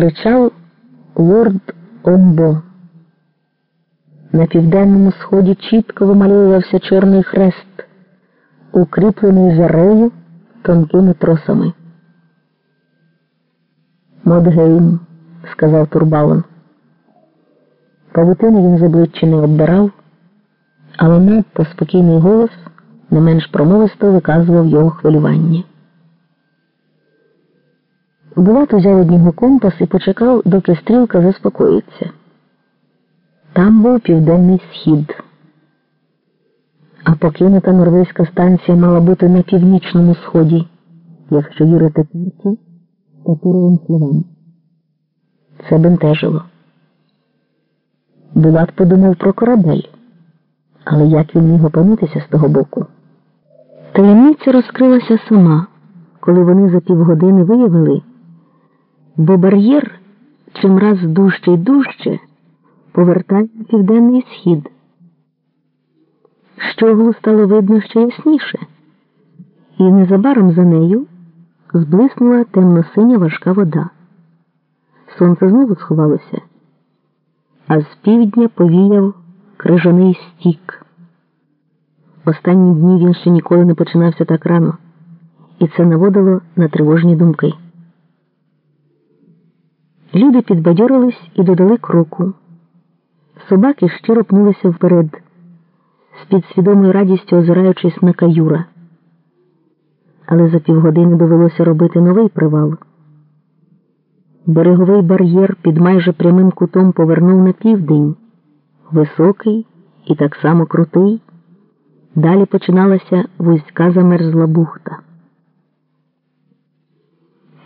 кричав лорд Омбо. На південному сході чітко вимальовувався чорний хрест, укріплений жарею тонкими тросами. Модгейм, сказав Турбалон. Павутину він з обличчя не оббирав, але надто спокійний голос не менш промовисто виказував його хвилювання. Булат узяв од нього компас і почекав, доки стрілка заспокоїться. Там був південний схід. А покинута норвезька станція мала бути на північному сході, якщо вірити карті та туровим словам. Це бентежило. Булат подумав про корабель, але як він міг опинитися з того боку? Таємниця розкрилася сама, коли вони за півгодини виявили, бо бар'єр чимраз дужче й дужче повертає на південний схід. Щоглу стало видно ще ясніше, і незабаром за нею зблиснула темно-синя важка вода. Сонце знову сховалося, а з півдня повіяв крижаний стік. Останні дні він ще ніколи не починався так рано, і це наводило на тривожні думки. Люди підбадьорились і додали кроку. Собаки щиро пнулися вперед, з підсвідомою радістю озираючись на каюра. Але за півгодини довелося робити новий привал. Береговий бар'єр під майже прямим кутом повернув на південь, високий і так само крутий. Далі починалася вузька замерзла бухта.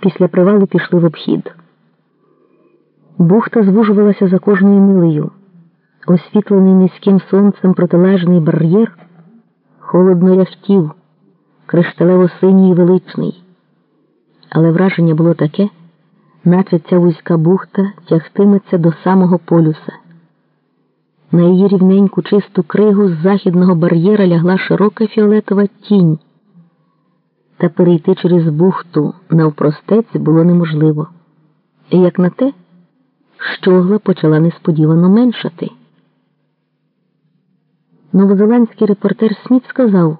Після привалу пішли в обхід. Бухта звужувалася за кожною милею. Освітлений низьким сонцем протилежний бар'єр холодно ряхтів, кришталево синій і величний. Але враження було таке, наче ця вузька бухта тягтиметься до самого полюса. На її рівненьку чисту кригу з західного бар'єра лягла широка фіолетова тінь, та перейти через бухту навпростець було неможливо. І як на те, щогла почала несподівано меншати. Новозеландський репортер Сміт сказав,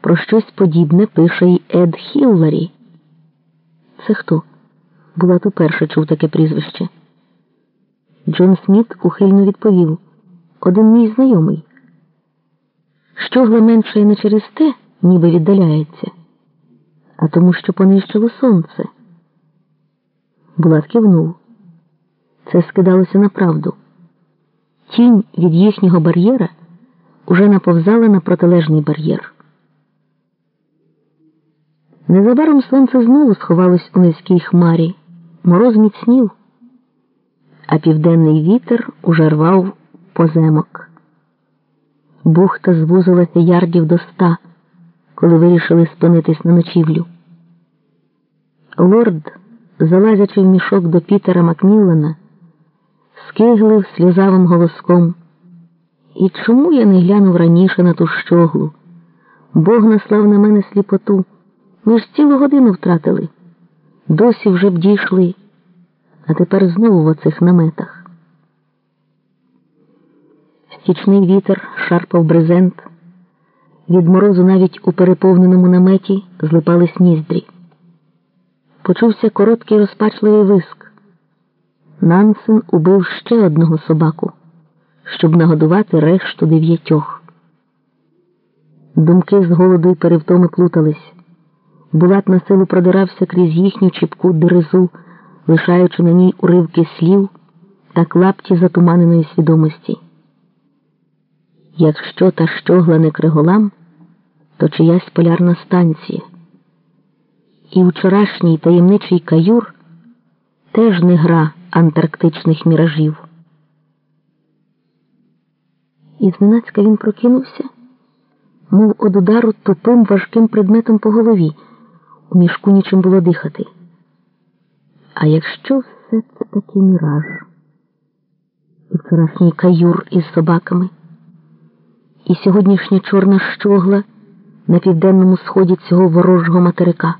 про щось подібне пише й Ед Хілларі. Це хто? Була то перша чув таке прізвище. Джон Сміт ухильно відповів один мій знайомий. Щогла менше не через те, ніби віддаляється, а тому, що понищило сонце. Булат кивнув. Це скидалося на правду. Тінь від їхнього бар'єра уже наповзала на протилежний бар'єр. Незабаром сонце знову сховалось у низькій хмарі, мороз міцнів, а південний вітер уже рвав поземок. Бухта звузилася ярдів до ста, коли вирішили спинитись на ночівлю. Лорд, залазячи в мішок до Пітера Макміллана, скиглив сльозавим голоском. І чому я не глянув раніше на ту щоглу? Бог наслав на мене сліпоту. Ми ж цілу годину втратили. Досі вже б дійшли, а тепер знову в оцих наметах. Стічний вітер шарпав брезент. Від морозу навіть у переповненому наметі злипались ніздрі. Почувся короткий розпачливий виск. Нансен убив ще одного собаку, щоб нагодувати решту дев'ятьох. Думки з голоду й перевтоми плутались. Булат на силу продирався крізь їхню чіпку дерезу, лишаючи на ній уривки слів та клапті затуманеної свідомості. Якщо та щогла не криголам, то чиясь полярна станція. І вчорашній таємничий каюр теж не гра антарктичних міражів. І зненацька він прокинувся, мов од удару тупим важким предметом по голові. У мішку нічим було дихати. А якщо все це таки міраж, і вчорашній каюр із собаками, і сьогоднішня чорна щогла на південному сході цього ворожого материка.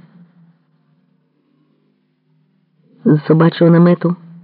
з собачого намету.